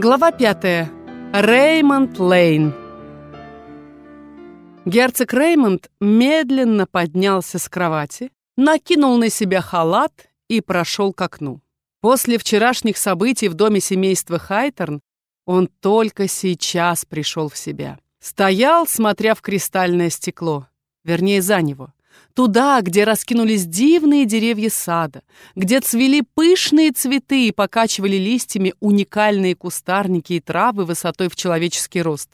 Глава пятая. Реймонд Лейн. Герцог Реймонд медленно поднялся с кровати, накинул на себя халат и прошел к окну. После вчерашних событий в доме семейства Хайтерн он только сейчас пришел в себя. Стоял, смотря в кристальное стекло, вернее, за него. Туда, где раскинулись дивные деревья сада, где цвели пышные цветы и покачивали листьями уникальные кустарники и травы высотой в человеческий рост.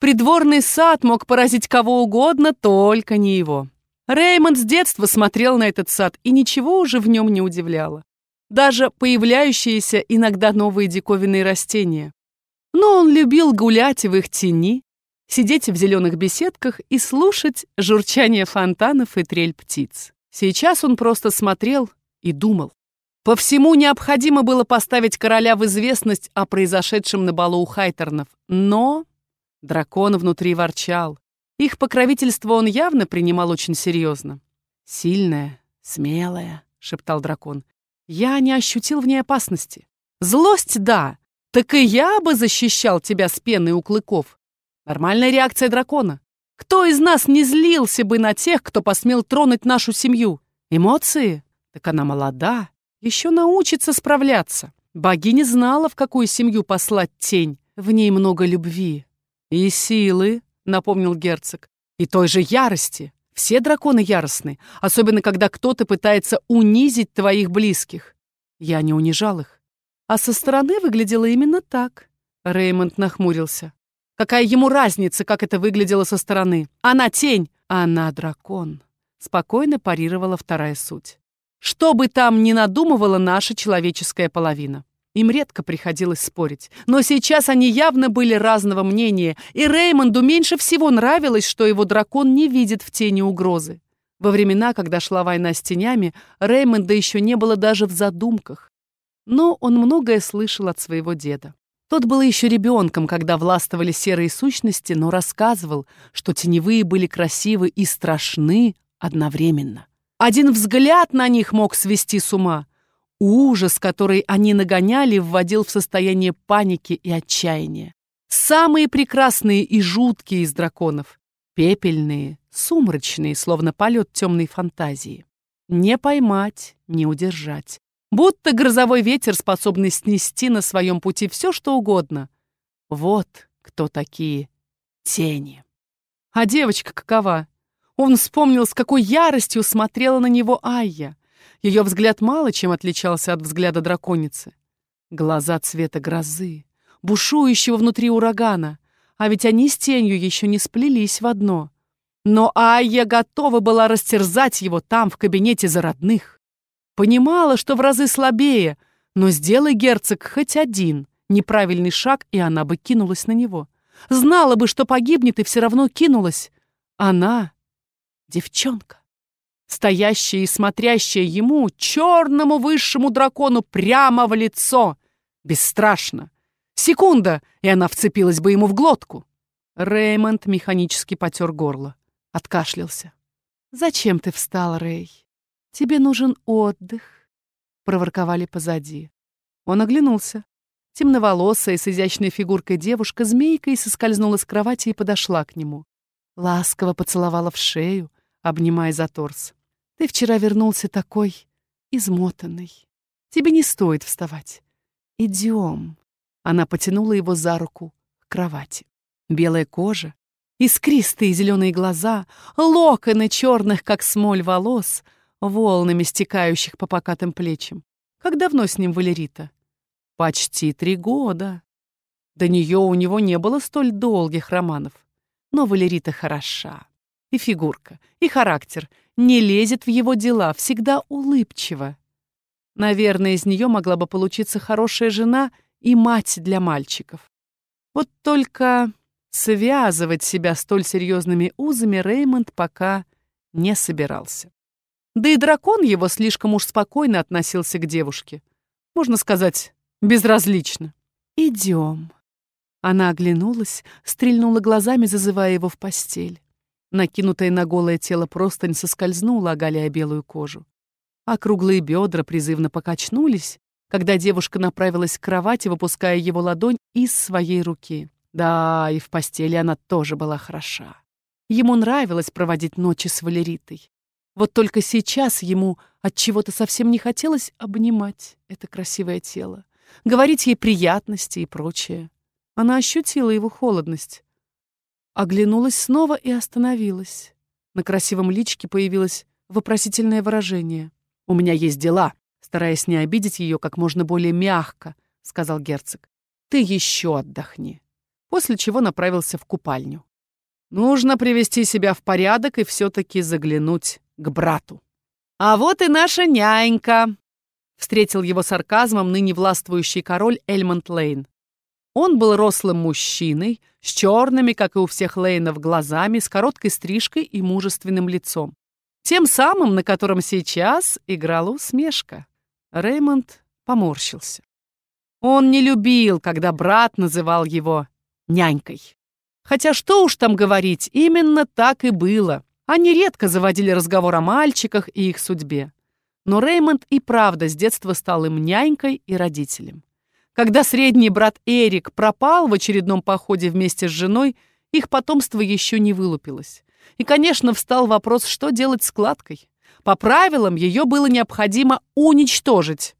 Придворный сад мог поразить кого угодно, только не его. Реймонд с детства смотрел на этот сад, и ничего уже в нем не удивляло. Даже появляющиеся иногда новые диковинные растения. Но он любил гулять в их тени, сидеть в зеленых беседках и слушать журчание фонтанов и трель птиц. Сейчас он просто смотрел и думал. По всему необходимо было поставить короля в известность о произошедшем на балу у Хайтернов, но дракон внутри ворчал. Их покровительство он явно принимал очень серьезно. «Сильная, смелая», — шептал дракон. «Я не ощутил в ней опасности. Злость — да, так и я бы защищал тебя с пеной у клыков. Нормальная реакция дракона. Кто из нас не злился бы на тех, кто посмел тронуть нашу семью? Эмоции? Так она молода, еще научится справляться. Богиня знала, в какую семью послать тень. В ней много любви. И силы, напомнил герцог. И той же ярости. Все драконы яростны, особенно когда кто-то пытается унизить твоих близких. Я не унижал их. А со стороны выглядело именно так. Реймонд нахмурился. Какая ему разница, как это выглядело со стороны? Она тень, а она дракон. Спокойно парировала вторая суть. Что бы там ни надумывала наша человеческая половина. Им редко приходилось спорить. Но сейчас они явно были разного мнения, и Реймонду меньше всего нравилось, что его дракон не видит в тени угрозы. Во времена, когда шла война с тенями, Реймонда еще не было даже в задумках. Но он многое слышал от своего деда. Тот был еще ребенком, когда властвовали серые сущности, но рассказывал, что теневые были красивы и страшны одновременно. Один взгляд на них мог свести с ума. Ужас, который они нагоняли, вводил в состояние паники и отчаяния. Самые прекрасные и жуткие из драконов. Пепельные, сумрачные, словно полет темной фантазии. Не поймать, не удержать. Будто грозовой ветер, способный снести на своем пути все, что угодно. Вот кто такие тени. А девочка какова? Он вспомнил, с какой яростью смотрела на него Айя. Ее взгляд мало чем отличался от взгляда драконицы. Глаза цвета грозы, бушующего внутри урагана. А ведь они с тенью еще не сплелись в одно. Но Айя готова была растерзать его там, в кабинете за родных. Понимала, что в разы слабее, но сделай герцог хоть один неправильный шаг, и она бы кинулась на него. Знала бы, что погибнет, и все равно кинулась. Она — девчонка, стоящая и смотрящая ему, черному высшему дракону, прямо в лицо. Бесстрашно. Секунда, и она вцепилась бы ему в глотку. Реймонд механически потер горло. Откашлялся. «Зачем ты встал, Рей?» «Тебе нужен отдых», — проворковали позади. Он оглянулся. Темноволосая, с изящной фигуркой девушка змейкой соскользнула с кровати и подошла к нему. Ласково поцеловала в шею, обнимая за торс. «Ты вчера вернулся такой измотанный. Тебе не стоит вставать. Идем». Она потянула его за руку к кровати. Белая кожа, искристые зеленые глаза, локоны черных, как смоль, волос — волнами стекающих по покатым плечам. Как давно с ним Валерита? Почти три года. До нее у него не было столь долгих романов. Но Валерита хороша. И фигурка, и характер. Не лезет в его дела, всегда улыбчива. Наверное, из нее могла бы получиться хорошая жена и мать для мальчиков. Вот только связывать себя столь серьезными узами Реймонд пока не собирался. Да и дракон его слишком уж спокойно относился к девушке. Можно сказать, безразлично. «Идем». Она оглянулась, стрельнула глазами, зазывая его в постель. Накинутая на голое тело простынь соскользнула, оголяя белую кожу. Округлые бедра призывно покачнулись, когда девушка направилась к кровати, выпуская его ладонь из своей руки. Да, и в постели она тоже была хороша. Ему нравилось проводить ночи с Валеритой. Вот только сейчас ему от чего-то совсем не хотелось обнимать это красивое тело, говорить ей приятности и прочее. Она ощутила его холодность. Оглянулась снова и остановилась. На красивом личике появилось вопросительное выражение. «У меня есть дела», стараясь не обидеть ее как можно более мягко, сказал герцог. «Ты еще отдохни». После чего направился в купальню. Нужно привести себя в порядок и все-таки заглянуть к брату. «А вот и наша нянька!» — встретил его сарказмом ныне властвующий король Эльмонд Лейн. Он был рослым мужчиной, с черными, как и у всех Лейнов, глазами, с короткой стрижкой и мужественным лицом. Тем самым, на котором сейчас играла усмешка. Реймонд поморщился. Он не любил, когда брат называл его нянькой. Хотя что уж там говорить, именно так и было. Они редко заводили разговор о мальчиках и их судьбе. Но Реймонд и правда с детства стал им нянькой и родителем. Когда средний брат Эрик пропал в очередном походе вместе с женой, их потомство еще не вылупилось. И, конечно, встал вопрос, что делать с кладкой. По правилам, ее было необходимо уничтожить.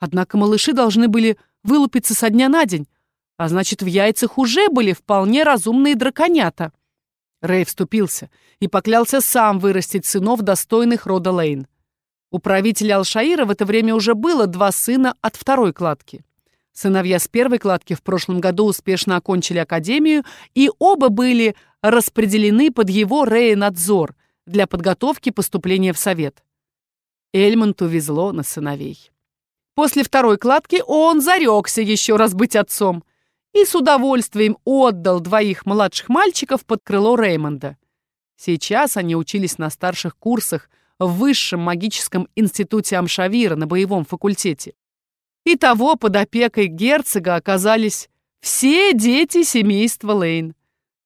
Однако малыши должны были вылупиться со дня на день, а значит, в яйцах уже были вполне разумные драконята. Рэй вступился и поклялся сам вырастить сынов, достойных рода Лейн. У правителя Алшаира в это время уже было два сына от второй кладки. Сыновья с первой кладки в прошлом году успешно окончили академию, и оба были распределены под его Рея-надзор для подготовки поступления в совет. Эльмонту везло на сыновей. После второй кладки он зарекся еще раз быть отцом и с удовольствием отдал двоих младших мальчиков под крыло Реймонда. Сейчас они учились на старших курсах в Высшем магическом институте Амшавира на боевом факультете. И того под опекой герцога оказались все дети семейства Лейн,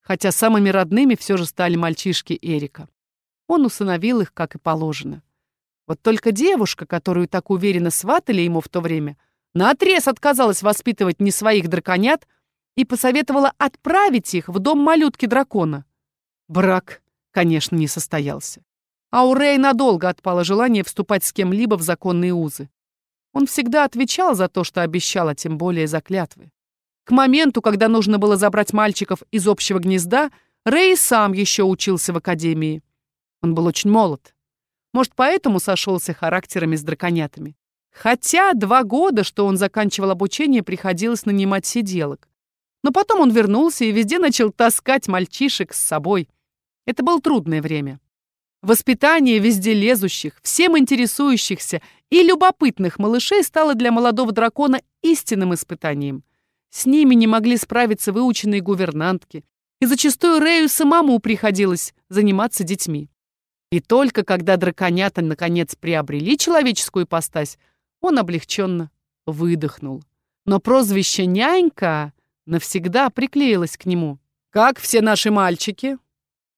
хотя самыми родными все же стали мальчишки Эрика. Он усыновил их, как и положено. Вот только девушка, которую так уверенно сватали ему в то время, наотрез отказалась воспитывать не своих драконят, и посоветовала отправить их в дом малютки-дракона. Брак, конечно, не состоялся. А у Рэй надолго отпало желание вступать с кем-либо в законные узы. Он всегда отвечал за то, что обещал, а тем более за клятвы. К моменту, когда нужно было забрать мальчиков из общего гнезда, Рэй сам еще учился в академии. Он был очень молод. Может, поэтому сошелся характерами с драконятами. Хотя два года, что он заканчивал обучение, приходилось нанимать сиделок. Но потом он вернулся и везде начал таскать мальчишек с собой. Это было трудное время. Воспитание везде лезущих, всем интересующихся и любопытных малышей стало для молодого дракона истинным испытанием. С ними не могли справиться выученные гувернантки, и зачастую Рэю самому приходилось заниматься детьми. И только когда драконята наконец приобрели человеческую ипостась, он облегченно выдохнул. Но прозвище «нянька» навсегда приклеилась к нему. «Как все наши мальчики?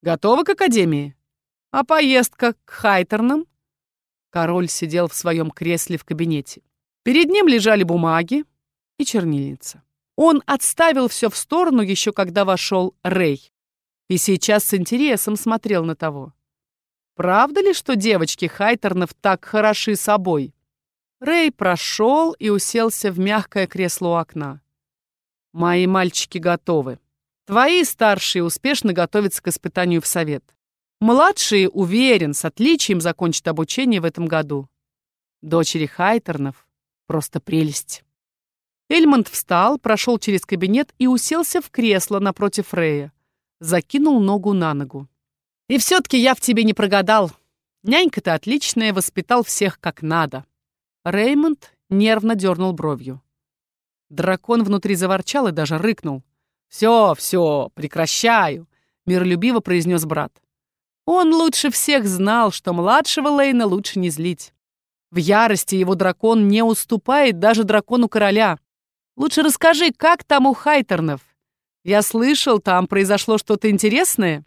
Готовы к академии? А поездка к Хайтернам?» Король сидел в своем кресле в кабинете. Перед ним лежали бумаги и чернильница. Он отставил все в сторону еще когда вошел Рэй. И сейчас с интересом смотрел на того. Правда ли, что девочки Хайтернов так хороши собой? Рэй прошел и уселся в мягкое кресло у окна. Мои мальчики готовы. Твои старшие успешно готовятся к испытанию в совет. Младшие, уверен, с отличием закончат обучение в этом году. Дочери Хайтернов — просто прелесть. Эльмонд встал, прошел через кабинет и уселся в кресло напротив Фрея. Закинул ногу на ногу. «И все-таки я в тебе не прогадал. Нянька-то отличная, воспитал всех как надо». Реймонд нервно дернул бровью. Дракон внутри заворчал и даже рыкнул. «Все, все, прекращаю», — миролюбиво произнес брат. Он лучше всех знал, что младшего Лейна лучше не злить. В ярости его дракон не уступает даже дракону короля. Лучше расскажи, как там у Хайтернов? Я слышал, там произошло что-то интересное.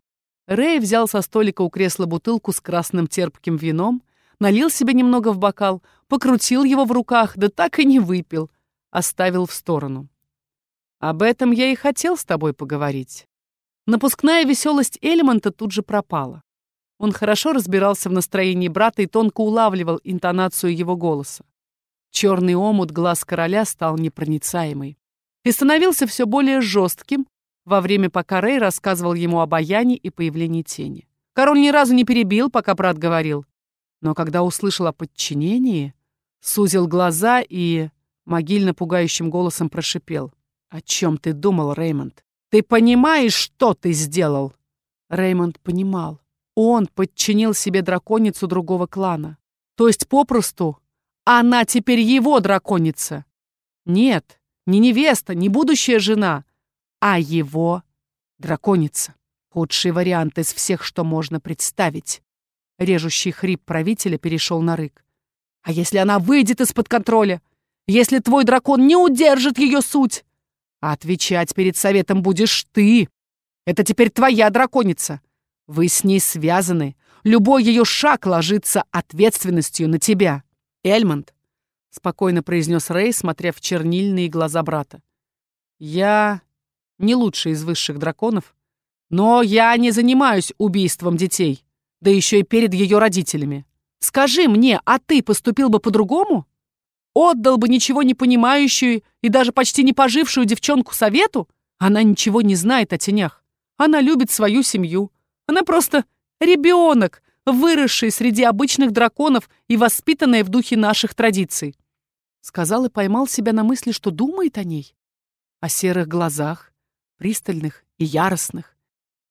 Рэй взял со столика у кресла бутылку с красным терпким вином, налил себе немного в бокал, покрутил его в руках, да так и не выпил, оставил в сторону. Об этом я и хотел с тобой поговорить. Напускная веселость Элемонта тут же пропала. Он хорошо разбирался в настроении брата и тонко улавливал интонацию его голоса. Черный омут глаз короля стал непроницаемый и становился все более жестким во время, пока Рэй рассказывал ему об Аяне и появлении тени. Король ни разу не перебил, пока брат говорил, но когда услышал о подчинении, сузил глаза и могильно пугающим голосом прошипел. «О чем ты думал, Реймонд? Ты понимаешь, что ты сделал?» Реймонд понимал. Он подчинил себе драконицу другого клана. То есть, попросту, она теперь его драконица. Нет, не невеста, не будущая жена, а его драконица. Худший вариант из всех, что можно представить. Режущий хрип правителя перешел на рык. А если она выйдет из-под контроля? Если твой дракон не удержит ее суть? А отвечать перед советом будешь ты. Это теперь твоя драконица. Вы с ней связаны. Любой ее шаг ложится ответственностью на тебя. Эльмонд, спокойно произнес Рэй, смотря в чернильные глаза брата. Я не лучший из высших драконов, но я не занимаюсь убийством детей, да еще и перед ее родителями. Скажи мне, а ты поступил бы по-другому? Отдал бы ничего не понимающую и даже почти не пожившую девчонку совету? Она ничего не знает о тенях. Она любит свою семью. Она просто ребенок, выросший среди обычных драконов и воспитанная в духе наших традиций. Сказал и поймал себя на мысли, что думает о ней. О серых глазах, пристальных и яростных.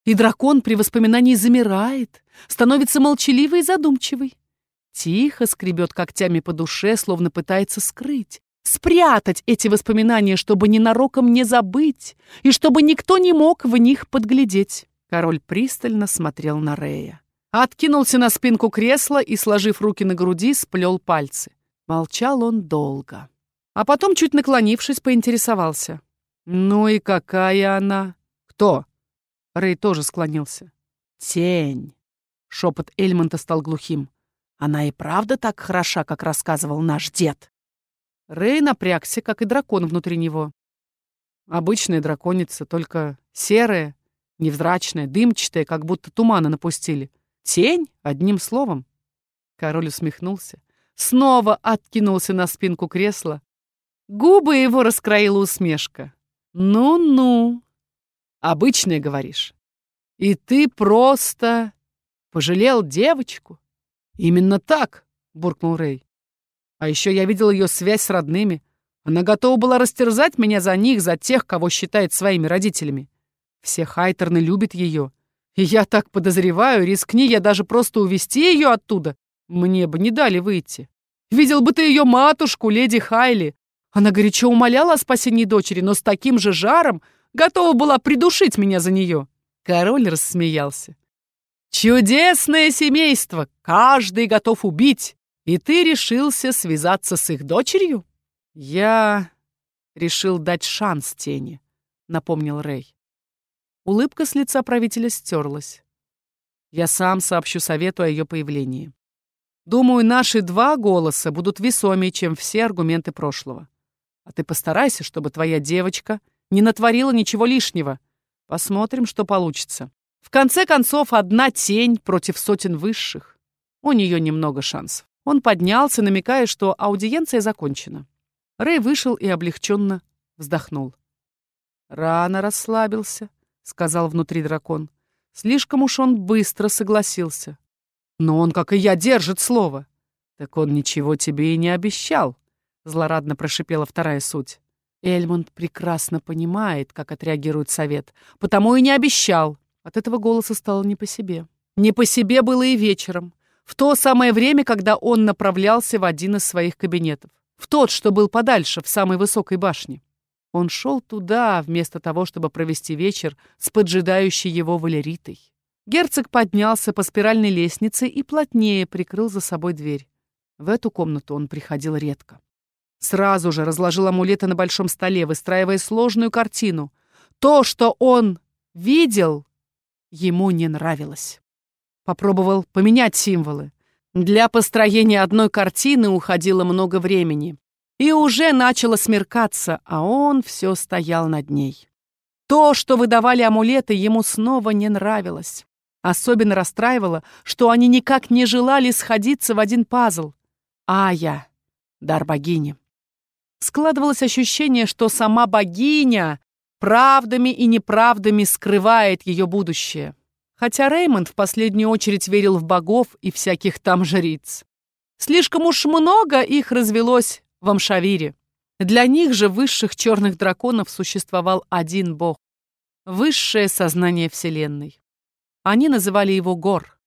И дракон при воспоминании замирает, становится молчаливый и задумчивый. Тихо скребет когтями по душе, словно пытается скрыть, спрятать эти воспоминания, чтобы ненароком не забыть, и чтобы никто не мог в них подглядеть. Король пристально смотрел на Рея. Откинулся на спинку кресла и, сложив руки на груди, сплел пальцы. Молчал он долго. А потом, чуть наклонившись, поинтересовался. «Ну и какая она?» «Кто?» Рэй тоже склонился. «Тень». Шепот Эльмонта стал глухим. «Она и правда так хороша, как рассказывал наш дед?» Рэй напрягся, как и дракон внутри него. Обычная драконица, только серая, невзрачная, дымчатая, как будто тумана напустили. Тень, одним словом. Король усмехнулся. Снова откинулся на спинку кресла. Губы его раскроила усмешка. «Ну-ну, обычное, говоришь. И ты просто пожалел девочку?» «Именно так», — буркнул Рэй. «А еще я видел ее связь с родными. Она готова была растерзать меня за них, за тех, кого считает своими родителями. Все Хайтерны любят ее. И я так подозреваю, рискни я даже просто увести ее оттуда, мне бы не дали выйти. Видел бы ты ее матушку, леди Хайли. Она горячо умоляла о спасении дочери, но с таким же жаром готова была придушить меня за нее. Король рассмеялся. «Чудесное семейство! Каждый готов убить! И ты решился связаться с их дочерью?» «Я решил дать шанс тени», — напомнил Рэй. Улыбка с лица правителя стерлась. Я сам сообщу совету о ее появлении. Думаю, наши два голоса будут весомее, чем все аргументы прошлого. А ты постарайся, чтобы твоя девочка не натворила ничего лишнего. Посмотрим, что получится. В конце концов, одна тень против сотен высших. У нее немного шансов. Он поднялся, намекая, что аудиенция закончена. Рэй вышел и облегченно вздохнул. Рано расслабился. — сказал внутри дракон. Слишком уж он быстро согласился. Но он, как и я, держит слово. Так он ничего тебе и не обещал, — злорадно прошипела вторая суть. Эльмонд прекрасно понимает, как отреагирует совет, потому и не обещал. От этого голоса стало не по себе. Не по себе было и вечером, в то самое время, когда он направлялся в один из своих кабинетов. В тот, что был подальше, в самой высокой башне. Он шел туда, вместо того, чтобы провести вечер с поджидающей его Валеритой. Герцог поднялся по спиральной лестнице и плотнее прикрыл за собой дверь. В эту комнату он приходил редко. Сразу же разложил амулеты на большом столе, выстраивая сложную картину. То, что он видел, ему не нравилось. Попробовал поменять символы. Для построения одной картины уходило много времени. И уже начало смеркаться, а он все стоял над ней. То, что выдавали амулеты, ему снова не нравилось. Особенно расстраивало, что они никак не желали сходиться в один пазл. Ая, дар богини. Складывалось ощущение, что сама богиня правдами и неправдами скрывает ее будущее. Хотя Реймонд в последнюю очередь верил в богов и всяких там жриц. Слишком уж много их развелось в Амшавире. Для них же высших черных драконов существовал один бог. Высшее сознание Вселенной. Они называли его Гор.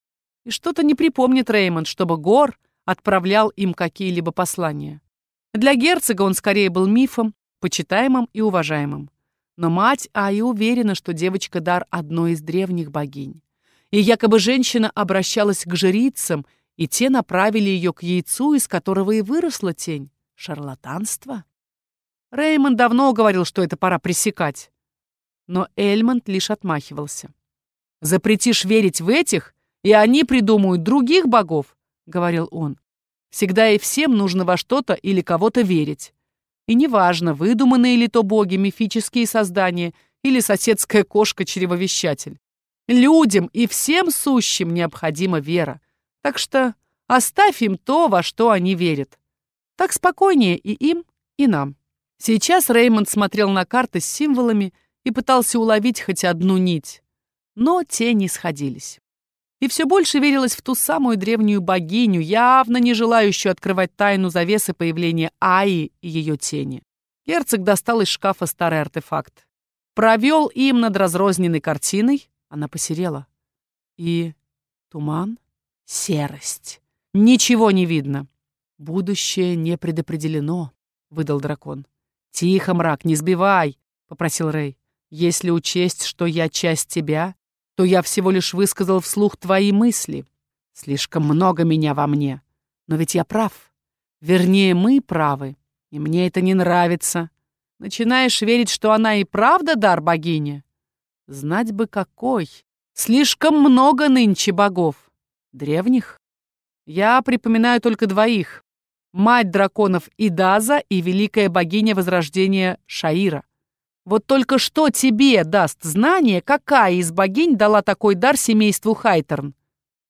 И что-то не припомнит Реймонд, чтобы Гор отправлял им какие-либо послания. Для герцога он скорее был мифом, почитаемым и уважаемым. Но мать Аи уверена, что девочка дар одной из древних богинь и якобы женщина обращалась к жрицам, и те направили ее к яйцу, из которого и выросла тень. Шарлатанство? Реймонд давно говорил, что это пора пресекать. Но Эльмонд лишь отмахивался. «Запретишь верить в этих, и они придумают других богов», — говорил он. «Всегда и всем нужно во что-то или кого-то верить. И неважно, выдуманные ли то боги, мифические создания или соседская кошка-чревовещатель. Людям и всем сущим необходима вера. Так что оставь им то, во что они верят. Так спокойнее и им, и нам. Сейчас Реймонд смотрел на карты с символами и пытался уловить хоть одну нить. Но те не сходились. И все больше верилось в ту самую древнюю богиню, явно не желающую открывать тайну завесы появления Аи и ее тени. Герцог достал из шкафа старый артефакт. Провел им над разрозненной картиной, она посерела. И туман, серость. Ничего не видно. Будущее не предопределено, выдал дракон. Тихо, мрак, не сбивай, попросил Рэй. Если учесть, что я часть тебя, то я всего лишь высказал вслух твои мысли. Слишком много меня во мне. Но ведь я прав. Вернее, мы правы. И мне это не нравится. Начинаешь верить, что она и правда дар богини? Знать бы какой. Слишком много нынче богов. Древних. Я припоминаю только двоих. Мать драконов Идаза и великая богиня Возрождения Шаира. Вот только что тебе даст знание, какая из богинь дала такой дар семейству Хайтерн?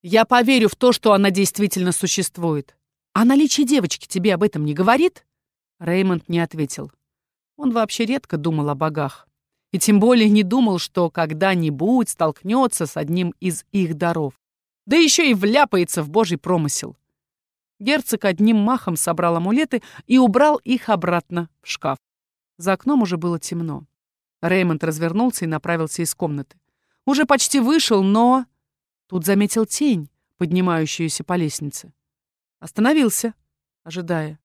Я поверю в то, что она действительно существует. А наличие девочки тебе об этом не говорит? Реймонд не ответил. Он вообще редко думал о богах и тем более не думал, что когда-нибудь столкнется с одним из их даров. Да еще и вляпается в божий промысел. Герцог одним махом собрал амулеты и убрал их обратно в шкаф. За окном уже было темно. Реймонд развернулся и направился из комнаты. Уже почти вышел, но... Тут заметил тень, поднимающуюся по лестнице. Остановился, ожидая.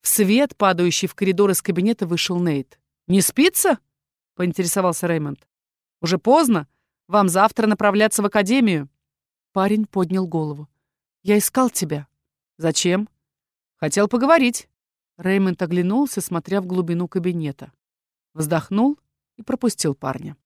В свет, падающий в коридор из кабинета, вышел Нейт. «Не спится?» — поинтересовался Реймонд. «Уже поздно. Вам завтра направляться в академию». Парень поднял голову. «Я искал тебя». «Зачем?» «Хотел поговорить». Реймонд оглянулся, смотря в глубину кабинета. Вздохнул и пропустил парня.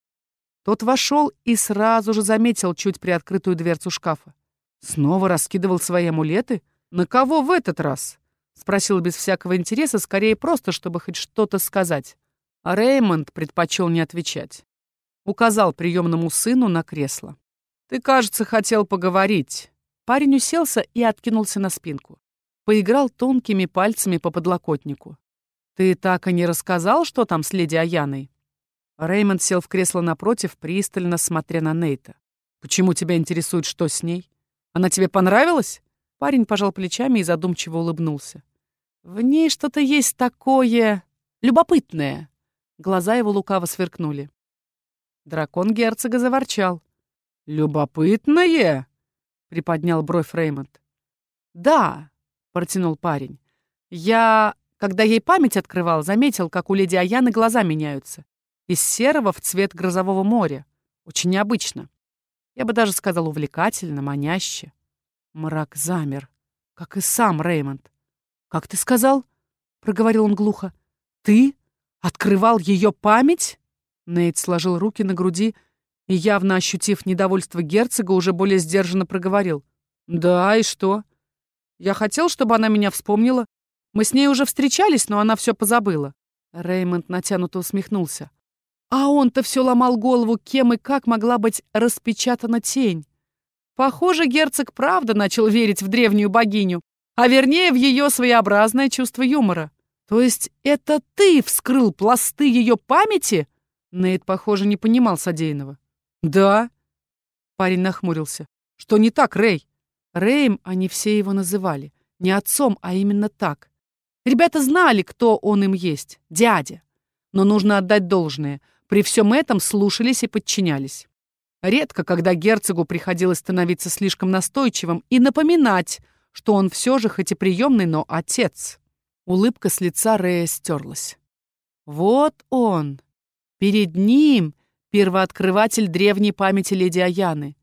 Тот вошел и сразу же заметил чуть приоткрытую дверцу шкафа. Снова раскидывал свои амулеты? На кого в этот раз? Спросил без всякого интереса, скорее просто, чтобы хоть что-то сказать. А Реймонд предпочел не отвечать. Указал приемному сыну на кресло. «Ты, кажется, хотел поговорить». Парень уселся и откинулся на спинку. Поиграл тонкими пальцами по подлокотнику. «Ты так и не рассказал, что там с леди Аяной?» Реймонд сел в кресло напротив, пристально смотря на Нейта. «Почему тебя интересует, что с ней? Она тебе понравилась?» Парень пожал плечами и задумчиво улыбнулся. «В ней что-то есть такое любопытное. Глаза его лукаво сверкнули. Дракон герцога заворчал. «Любопытное?» — приподнял бровь Реймонд. «Да», — протянул парень. «Я, когда ей память открывал, заметил, как у леди Аяны глаза меняются. Из серого в цвет грозового моря. Очень необычно. Я бы даже сказал увлекательно, маняще». Мрак замер, как и сам Реймонд. «Как ты сказал?» — проговорил он глухо. «Ты Открывал ее память? Нейт сложил руки на груди и, явно ощутив недовольство герцога, уже более сдержанно проговорил. «Да, и что? Я хотел, чтобы она меня вспомнила. Мы с ней уже встречались, но она все позабыла. Реймонд натянуто усмехнулся. А он-то все ломал голову, кем и как могла быть распечатана тень. Похоже, герцог правда начал верить в древнюю богиню, а вернее в ее своеобразное чувство юмора. То есть это ты вскрыл пласты ее памяти? Нейт, похоже, не понимал содеянного. Да. Парень нахмурился. Что не так, Рэй? Рэем они все его называли. Не отцом, а именно так. Ребята знали, кто он им есть. Дядя. Но нужно отдать должное. При всем этом слушались и подчинялись. Редко, когда герцогу приходилось становиться слишком настойчивым и напоминать, что он все же хоть и приемный, но отец. Улыбка с лица Рея стерлась. Вот он. Перед ним первооткрыватель древней памяти леди Аяны.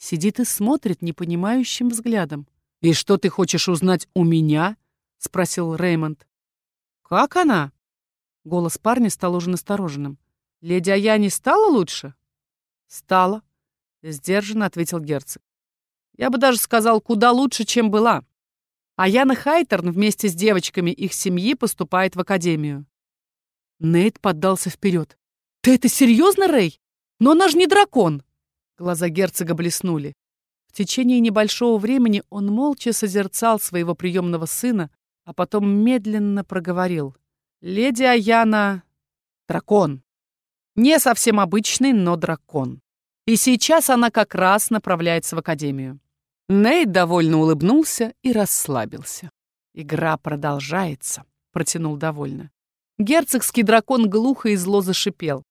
Сидит и смотрит непонимающим взглядом. «И что ты хочешь узнать у меня?» — спросил Реймонд. «Как она?» Голос парня стал уже настороженным. «Леди Аяне стала лучше?» «Стала», — сдержанно ответил герцог. «Я бы даже сказал, куда лучше, чем была. А Яна Хайтерн вместе с девочками их семьи поступает в академию». Нейт поддался вперед. «Ты это серьезно, Рэй? Но она же не дракон!» Глаза герцога блеснули. В течение небольшого времени он молча созерцал своего приемного сына, а потом медленно проговорил. «Леди Аяна — дракон. Не совсем обычный, но дракон. И сейчас она как раз направляется в академию. Нейт довольно улыбнулся и расслабился. «Игра продолжается», — протянул довольно. Герцогский дракон глухо и зло зашипел.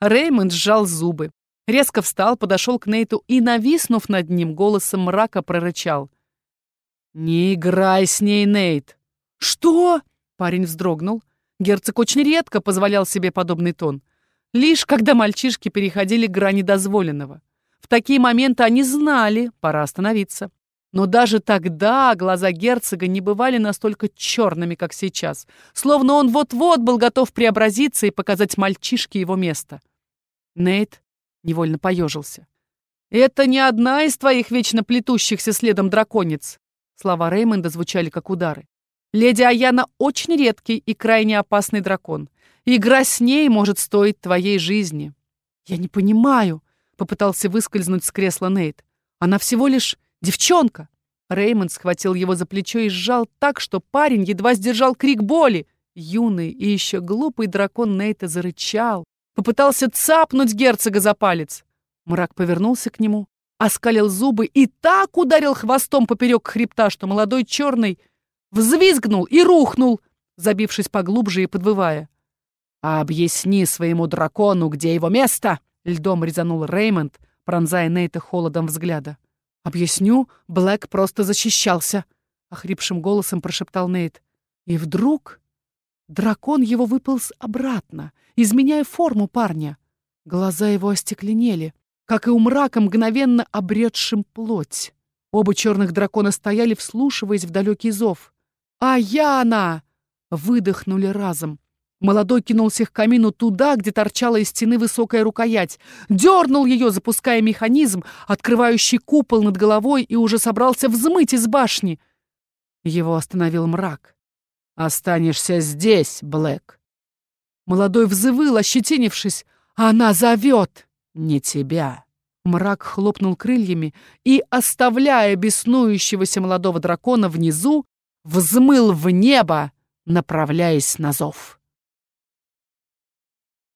Реймонд сжал зубы, резко встал, подошел к Нейту и, нависнув над ним, голосом мрака прорычал. «Не играй с ней, Нейт!» «Что?» — парень вздрогнул. Герцог очень редко позволял себе подобный тон. Лишь когда мальчишки переходили грани дозволенного. В такие моменты они знали, пора остановиться. Но даже тогда глаза герцога не бывали настолько черными, как сейчас, словно он вот-вот был готов преобразиться и показать мальчишке его место. Нейт невольно поежился. «Это не одна из твоих вечно плетущихся следом драконец!» Слова Реймонда звучали как удары. «Леди Аяна очень редкий и крайне опасный дракон. Игра с ней может стоить твоей жизни». «Я не понимаю», — попытался выскользнуть с кресла Нейт. «Она всего лишь девчонка». Реймонд схватил его за плечо и сжал так, что парень едва сдержал крик боли. Юный и еще глупый дракон Нейта зарычал, попытался цапнуть герцога за палец. Мрак повернулся к нему, оскалил зубы и так ударил хвостом поперек хребта, что молодой черный взвизгнул и рухнул, забившись поглубже и подвывая. «А объясни своему дракону, где его место!» — льдом резанул Реймонд, пронзая Нейта холодом взгляда. «Объясню, Блэк просто защищался», — охрипшим голосом прошептал Нейт. И вдруг дракон его выполз обратно, изменяя форму парня. Глаза его остекленели, как и у мрака, мгновенно обретшим плоть. Оба черных дракона стояли, вслушиваясь в далекий зов. «Аяна!» — выдохнули разом. Молодой кинулся к камину туда, где торчала из стены высокая рукоять, дернул ее, запуская механизм, открывающий купол над головой, и уже собрался взмыть из башни. Его остановил мрак. «Останешься здесь, Блэк!» Молодой взывыл, ощетинившись. «Она зовет!» «Не тебя!» Мрак хлопнул крыльями и, оставляя беснующегося молодого дракона внизу, взмыл в небо, направляясь на зов.